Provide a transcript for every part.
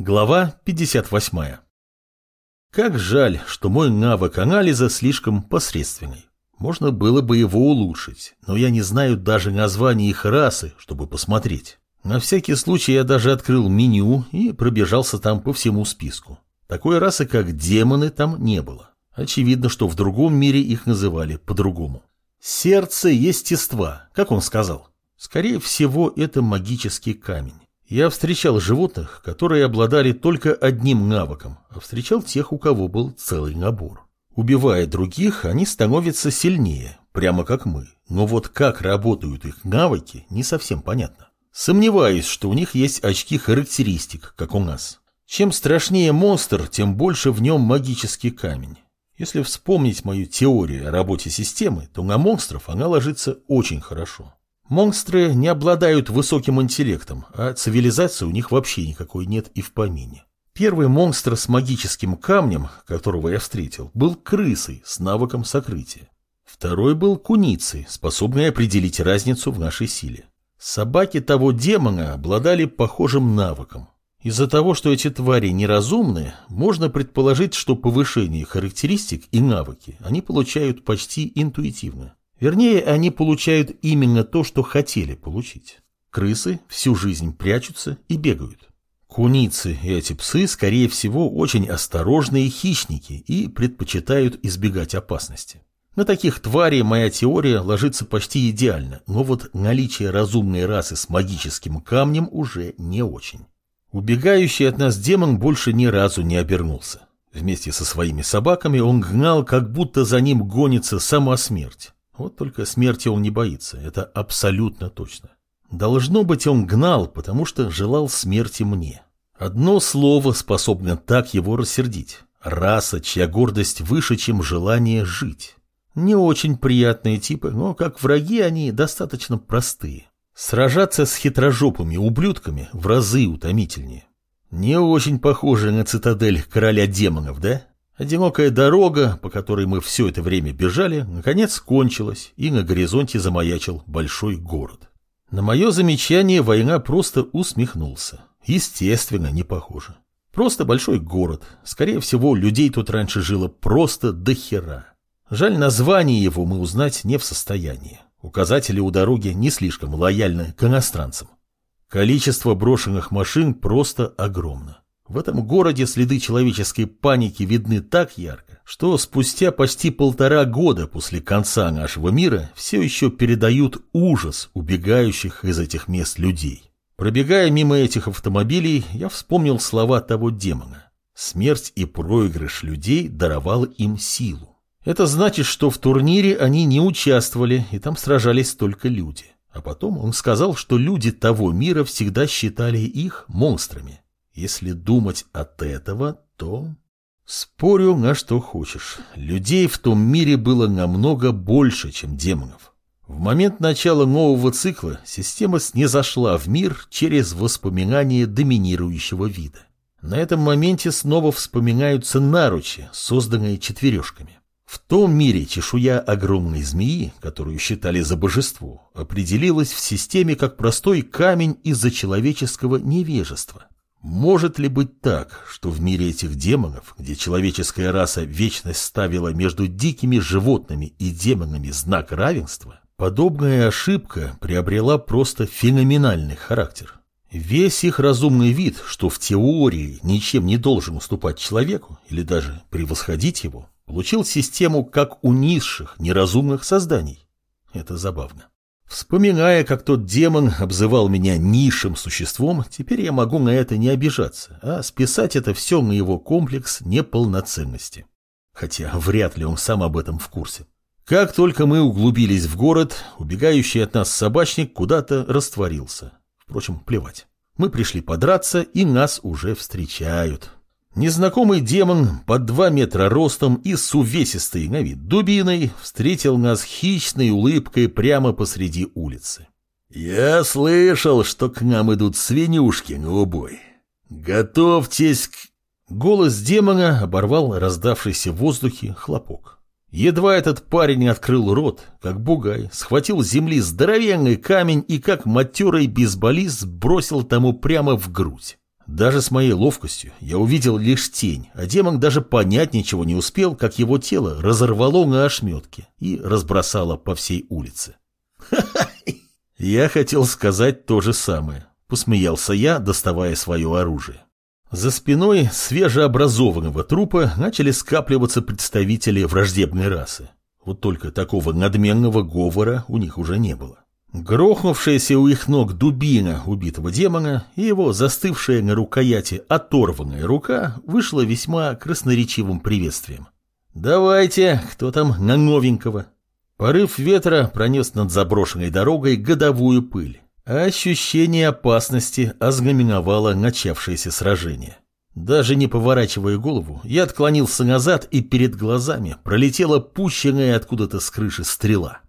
Глава 58. Как жаль, что мой навык анализа слишком посредственный. Можно было бы его улучшить, но я не знаю даже названия их расы, чтобы посмотреть. На всякий случай я даже открыл меню и пробежался там по всему списку. Такой расы, как демоны, там не было. Очевидно, что в другом мире их называли по-другому. Сердце естества, как он сказал. Скорее всего, это магический камень. Я встречал животных, которые обладали только одним навыком, а встречал тех, у кого был целый набор. Убивая других, они становятся сильнее, прямо как мы. Но вот как работают их навыки, не совсем понятно. Сомневаюсь, что у них есть очки характеристик, как у нас. Чем страшнее монстр, тем больше в нем магический камень. Если вспомнить мою теорию о работе системы, то на монстров она ложится очень хорошо. Монстры не обладают высоким интеллектом, а цивилизации у них вообще никакой нет и в помине. Первый монстр с магическим камнем, которого я встретил, был крысой с навыком сокрытия. Второй был куницей, способной определить разницу в нашей силе. Собаки того демона обладали похожим навыком. Из-за того, что эти твари неразумны, можно предположить, что повышение характеристик и навыки они получают почти интуитивно. Вернее, они получают именно то, что хотели получить. Крысы всю жизнь прячутся и бегают. Куницы и эти псы, скорее всего, очень осторожные хищники и предпочитают избегать опасности. На таких тварей моя теория ложится почти идеально, но вот наличие разумной расы с магическим камнем уже не очень. Убегающий от нас демон больше ни разу не обернулся. Вместе со своими собаками он гнал, как будто за ним гонится сама смерть. Вот только смерти он не боится, это абсолютно точно. Должно быть, он гнал, потому что желал смерти мне. Одно слово способно так его рассердить. Раса, чья гордость выше, чем желание жить. Не очень приятные типы, но как враги они достаточно простые. Сражаться с хитрожопыми ублюдками в разы утомительнее. Не очень похоже на цитадель короля демонов, да? Одинокая дорога, по которой мы все это время бежали, наконец кончилась, и на горизонте замаячил большой город. На мое замечание война просто усмехнулся. Естественно, не похоже. Просто большой город. Скорее всего, людей тут раньше жило просто до хера. Жаль, название его мы узнать не в состоянии. Указатели у дороги не слишком лояльны к иностранцам. Количество брошенных машин просто огромно. В этом городе следы человеческой паники видны так ярко, что спустя почти полтора года после конца нашего мира все еще передают ужас убегающих из этих мест людей. Пробегая мимо этих автомобилей, я вспомнил слова того демона. Смерть и проигрыш людей даровал им силу. Это значит, что в турнире они не участвовали, и там сражались только люди. А потом он сказал, что люди того мира всегда считали их монстрами. Если думать от этого, то... Спорю на что хочешь. Людей в том мире было намного больше, чем демонов. В момент начала нового цикла система снизошла в мир через воспоминания доминирующего вида. На этом моменте снова вспоминаются наручи, созданные четвережками. В том мире чешуя огромной змеи, которую считали за божество, определилась в системе как простой камень из-за человеческого невежества. Может ли быть так, что в мире этих демонов, где человеческая раса вечность ставила между дикими животными и демонами знак равенства, подобная ошибка приобрела просто феноменальный характер? Весь их разумный вид, что в теории ничем не должен уступать человеку или даже превосходить его, получил систему как у низших, неразумных созданий. Это забавно. Вспоминая, как тот демон обзывал меня низшим существом, теперь я могу на это не обижаться, а списать это все на его комплекс неполноценности. Хотя вряд ли он сам об этом в курсе. Как только мы углубились в город, убегающий от нас собачник куда-то растворился. Впрочем, плевать. Мы пришли подраться, и нас уже встречают. Незнакомый демон под два метра ростом и с увесистой на вид дубиной встретил нас хищной улыбкой прямо посреди улицы. «Я слышал, что к нам идут свинюшки на убой. Готовьтесь к...» Голос демона оборвал раздавшийся в воздухе хлопок. Едва этот парень открыл рот, как бугай, схватил с земли здоровенный камень и как матерый бейсболист бросил тому прямо в грудь. Даже с моей ловкостью я увидел лишь тень, а демон даже понять ничего не успел, как его тело разорвало на ошметки и разбросало по всей улице. Я хотел сказать то же самое. Посмеялся я, доставая свое оружие. За спиной свежеобразованного трупа начали скапливаться представители враждебной расы. Вот только такого надменного говора у них уже не было. Грохнувшаяся у их ног дубина убитого демона и его застывшая на рукояти оторванная рука вышла весьма красноречивым приветствием. «Давайте, кто там на новенького?» Порыв ветра пронес над заброшенной дорогой годовую пыль, а ощущение опасности ознаменовало начавшееся сражение. Даже не поворачивая голову, я отклонился назад, и перед глазами пролетела пущенная откуда-то с крыши стрела.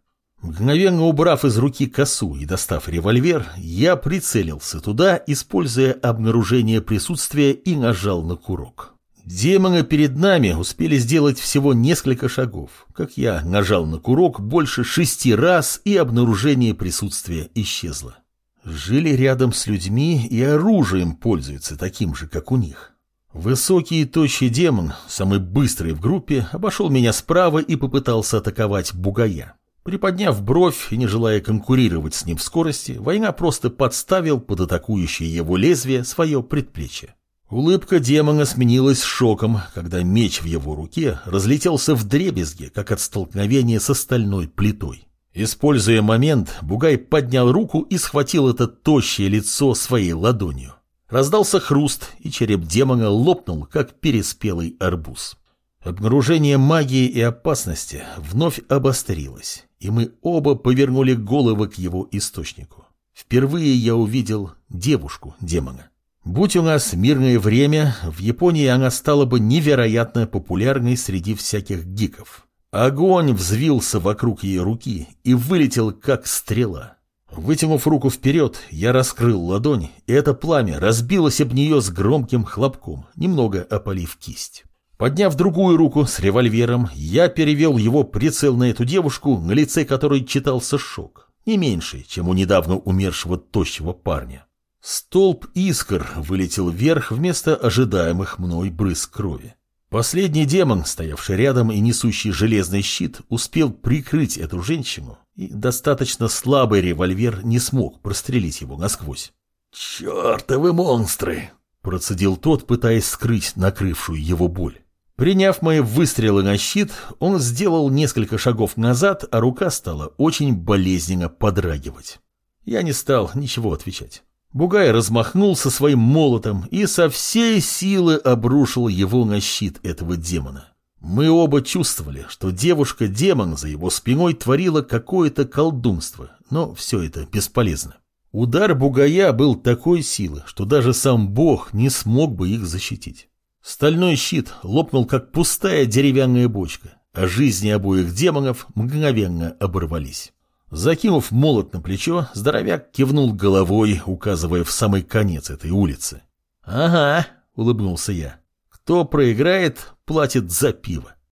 Мгновенно убрав из руки косу и достав револьвер, я прицелился туда, используя обнаружение присутствия и нажал на курок. Демоны перед нами успели сделать всего несколько шагов, как я нажал на курок больше шести раз, и обнаружение присутствия исчезло. Жили рядом с людьми и оружием пользуются таким же, как у них. Высокий и тощий демон, самый быстрый в группе, обошел меня справа и попытался атаковать бугая. Приподняв бровь и не желая конкурировать с ним в скорости, война просто подставил под атакующее его лезвие свое предплечье. Улыбка демона сменилась шоком, когда меч в его руке разлетелся в дребезги, как от столкновения с стальной плитой. Используя момент, Бугай поднял руку и схватил это тощее лицо своей ладонью. Раздался хруст, и череп демона лопнул, как переспелый арбуз. Обнаружение магии и опасности вновь обострилось, и мы оба повернули головы к его источнику. Впервые я увидел девушку демона. Будь у нас мирное время, в Японии она стала бы невероятно популярной среди всяких гиков. Огонь взвился вокруг ее руки и вылетел, как стрела. Вытянув руку вперед, я раскрыл ладонь, и это пламя разбилось об нее с громким хлопком, немного опалив кисть. Подняв другую руку с револьвером, я перевел его прицел на эту девушку, на лице которой читался шок, не меньше, чем у недавно умершего тощего парня. Столб искр вылетел вверх вместо ожидаемых мной брызг крови. Последний демон, стоявший рядом и несущий железный щит, успел прикрыть эту женщину, и достаточно слабый револьвер не смог прострелить его насквозь. «Чертовы монстры!» – процедил тот, пытаясь скрыть накрывшую его боль. Приняв мои выстрелы на щит, он сделал несколько шагов назад, а рука стала очень болезненно подрагивать. Я не стал ничего отвечать. Бугай размахнулся своим молотом и со всей силы обрушил его на щит этого демона. Мы оба чувствовали, что девушка-демон за его спиной творила какое-то колдунство, но все это бесполезно. Удар Бугая был такой силы, что даже сам бог не смог бы их защитить. Стальной щит лопнул, как пустая деревянная бочка, а жизни обоих демонов мгновенно оборвались. Закинув молот на плечо, здоровяк кивнул головой, указывая в самый конец этой улицы. «Ага», — улыбнулся я, — «кто проиграет, платит за пиво».